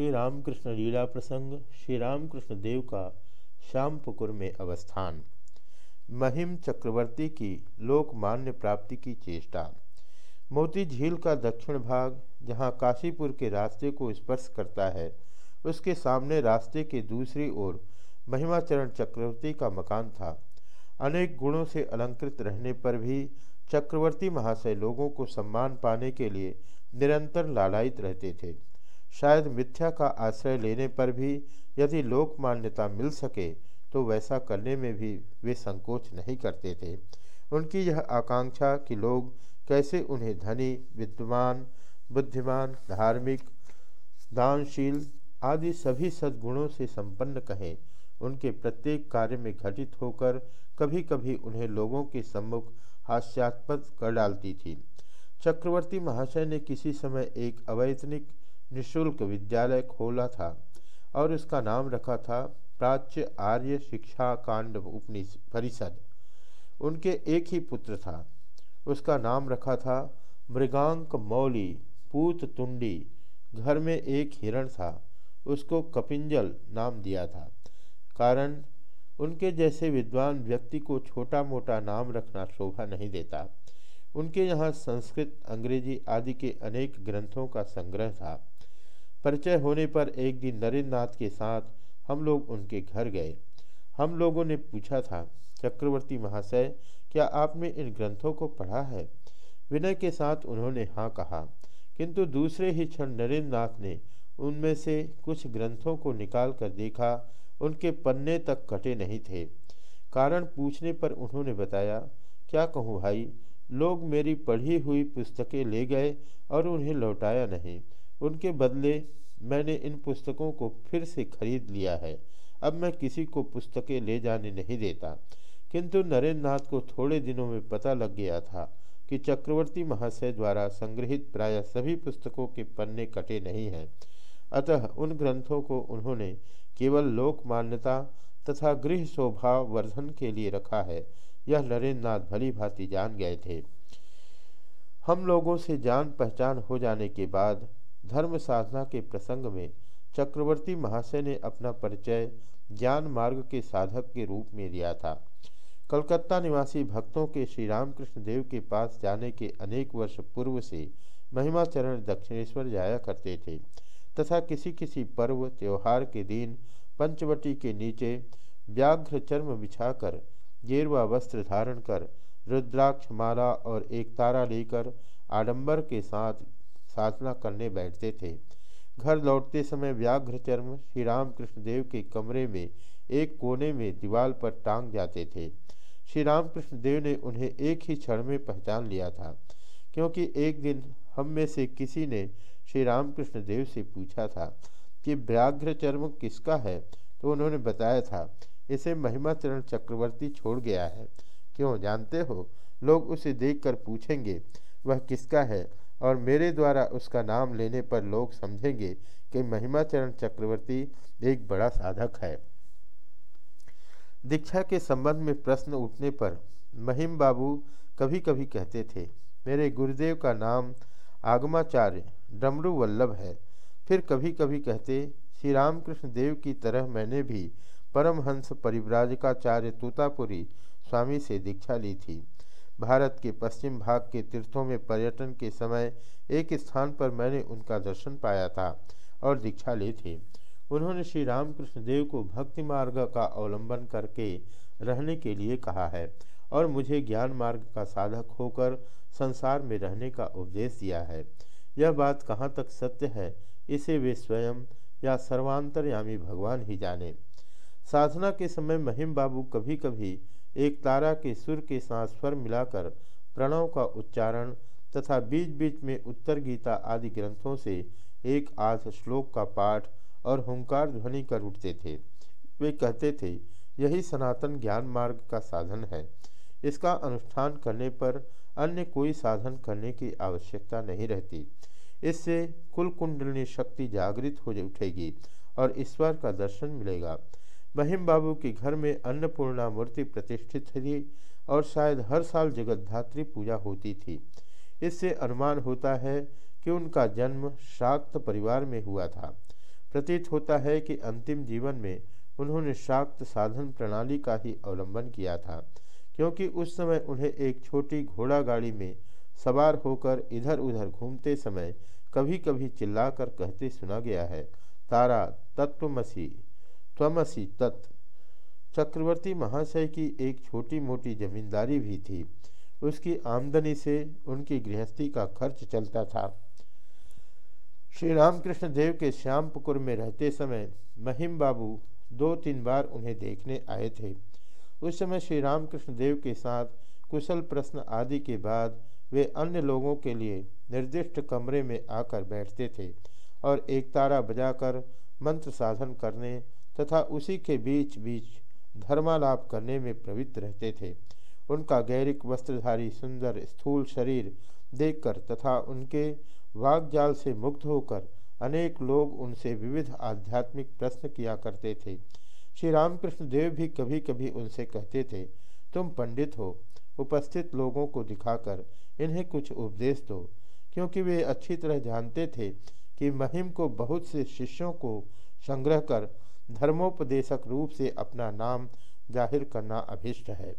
श्री रामकृष्ण लीला प्रसंग श्री रामकृष्ण देव का श्याम श्यामपुकुर में अवस्थान। महिम चक्रवर्ती की लोकमान्य प्राप्ति की चेष्टा। मोती झील का दक्षिण भाग, जहाँ काशीपुर के रास्ते को स्पर्श करता है, उसके सामने रास्ते के दूसरी ओर महिमाचरण चक्रवर्ती का मकान था। अनेक गुणों से अलंकृत रहने पर भी चक्रवर्ती महाशय लोगों को सम्मान पाने के लिए निरंतर लालायित रहते थे। शायद मिथ्या का आश्रय लेने पर भी यदि लोक मान्यता मिल सके तो वैसा करने में भी वे संकोच नहीं करते थे। उनकी यह आकांक्षा कि लोग कैसे उन्हें धनी, विद्वान, बुद्धिमान, धार्मिक, दानशील आदि सभी सद्गुणों से संपन्न कहें, उनके प्रत्येक कार्य में घटित होकर कभी कभी उन्हें लोगों के सम्मुख हास्यास्पद कर डालती थी। चक्रवर्ती महाशय ने किसी समय एक अवैतनिक निशुल्क विद्यालय खोला था और उसका नाम रखा था प्राच्य आर्य शिक्षा कांड उपनिष परिषद। उनके एक ही पुत्र था। उसका नाम रखा था मृगांक मौली, पूत तुंडी। घर में एक हिरण था। उसको कपिंजल नाम दिया था। कारण उनके जैसे विद्वान व्यक्ति को छोटा मोटा नाम रखना शोभा नहीं देता। उनके यहाँ संस्कृत, अंग्रेज़ी आदि के अनेक ग्रंथों का संग्रह था। परिचय होने पर एक दिन नरेंद्र नाथ के साथ हम लोग उनके घर गए। हम लोगों ने पूछा था, चक्रवर्ती महाशय, क्या आपने इन ग्रंथों को पढ़ा है? विनय के साथ उन्होंने हाँ कहा, किंतु दूसरे ही क्षण नरेंद्र नाथ ने उनमें से कुछ ग्रंथों को निकाल कर देखा, उनके पन्ने तक कटे नहीं थे। कारण पूछने पर उन्होंने बताया, क्या कहूँ भाई, लोग मेरी पढ़ी हुई पुस्तकें ले गए और उन्हें लौटाया नहीं। उनके बदले मैंने इन पुस्तकों को फिर से खरीद लिया है। अब मैं किसी को पुस्तकें ले जाने नहीं देता। किंतु नरेंद्र नाथ को थोड़े दिनों में पता लग गया था कि चक्रवर्ती महाशय द्वारा संग्रहित प्राय सभी पुस्तकों के पन्ने कटे नहीं हैं। अतः उन ग्रंथों को उन्होंने केवल लोक मान्यता तथा गृह स्वभाव वर्धन के लिए रखा है। यह नरेंद्र नाथ भली भांति जान गए थे। हम लोगों से जान पहचान हो जाने के बाद धर्म साधना के प्रसंग में चक्रवर्ती महाशय ने अपना परिचय ज्ञान मार्ग के साधक के रूप में दिया था। कलकत्ता निवासी भक्तों के श्री रामकृष्ण देव के पास जाने के अनेक वर्ष पूर्व से महिमाचरण दक्षिणेश्वर जाया करते थे तथा किसी किसी पर्व, त्योहार के दिन पंचवटी के नीचे व्याघ्र चर्म बिछाकर गेरवा वस्त्र धारण कर रुद्राक्ष माला और एक तारा लेकर आडंबर के साथ साधना करने बैठते थे। घर लौटते समय व्याघ्र चर्म श्री रामकृष्ण देव के कमरे में एक कोने में दीवार पर टांग जाते थे। श्री रामकृष्ण देव ने उन्हें एक ही क्षण में पहचान लिया था, क्योंकि एक दिन हम में से किसी ने श्री रामकृष्ण देव से पूछा था कि व्याघ्र चर्म किसका है? तो उन्होंने बताया था, इसे महिमाचरण चक्रवर्ती छोड़ गया है। क्यों, जानते हो? लोग उसे देखकर पूछेंगे, वह किसका है? और मेरे द्वारा उसका नाम लेने पर लोग समझेंगे कि महिमाचरण चक्रवर्ती एक बड़ा साधक है। दीक्षा के संबंध में प्रश्न उठने पर महिम बाबू कभी कभी कहते थे, मेरे गुरुदेव का नाम आगमाचार्य डमरू वल्लभ है। फिर कभी कभी कहते, श्री रामकृष्ण देव की तरह मैंने भी परमहंस परिव्राजकाचार्य तोतापुरी स्वामी से दीक्षा ली थी। भारत के पश्चिम भाग के तीर्थों में पर्यटन के समय एक स्थान पर मैंने उनका दर्शन पाया था और दीक्षा ली थी। उन्होंने श्री रामकृष्ण देव को भक्ति मार्ग का अवलंबन करके रहने के लिए कहा है और मुझे ज्ञान मार्ग का साधक होकर संसार में रहने का उपदेश दिया है। यह बात कहाँ तक सत्य है, इसे वे स्वयं या सर्वांतरयामी भगवान ही जाने। साधना के समय महिम बाबू कभी कभी एक तारा के सुर के साथ स्वर मिलाकर प्रणव का उच्चारण तथा बीच बीच में उत्तर गीता आदि ग्रंथों से एक आध श्लोक का पाठ और हुंकार ध्वनि कर उठते थे। वे कहते थे, यही सनातन ज्ञान मार्ग का साधन है। इसका अनुष्ठान करने पर अन्य कोई साधन करने की आवश्यकता नहीं रहती। इससे कुल कुंडलिनी शक्ति जागृत हो उठेगी और ईश्वर का दर्शन मिलेगा। महिम बाबू के घर में अन्नपूर्णा मूर्ति प्रतिष्ठित थी और शायद हर साल जगतधात्री पूजा होती थी। इससे अनुमान होता है कि उनका जन्म शाक्त परिवार में हुआ था। प्रतीत होता है कि अंतिम जीवन में उन्होंने शाक्त साधन प्रणाली का ही अवलंबन किया था, क्योंकि उस समय उन्हें एक छोटी घोड़ा गाड़ी में सवार होकर इधर उधर घूमते समय कभी कभी चिल्लाकर कहते सुना गया है, तारा तत्वमसी। त्वमसी तत्। चक्रवर्ती महाशय की एक छोटी मोटी जमींदारी भी थी। उसकी आमदनी से उनकी गृहस्थी का खर्च चलता था। श्री रामकृष्ण देव के श्यामपुकुर में रहते समय महिम बाबू दो तीन बार उन्हें देखने आए थे। उस समय श्री रामकृष्ण देव के साथ कुशल प्रश्न आदि के बाद वे अन्य लोगों के लिए निर्दिष्ट कमरे में आकर बैठते थे और एक तारा बजाकर मंत्र साधन करने तथा उसी के बीच बीच धर्मालाप करने में प्रवृत्त रहते थे। उनका गैरिक वस्त्रधारी सुंदर स्थूल शरीर देखकर तथा उनके वागजाल से मुग्ध होकर अनेक लोग उनसे विविध आध्यात्मिक प्रश्न किया करते थे। श्री रामकृष्ण देव भी कभी कभी उनसे कहते थे, तुम पंडित हो, उपस्थित लोगों को दिखाकर इन्हें कुछ उपदेश दो, क्योंकि वे अच्छी तरह जानते थे कि महिम को बहुत से शिष्यों को संग्रह कर धर्मोपदेशक रूप से अपना नाम ज़ाहिर करना अभिष्ट है।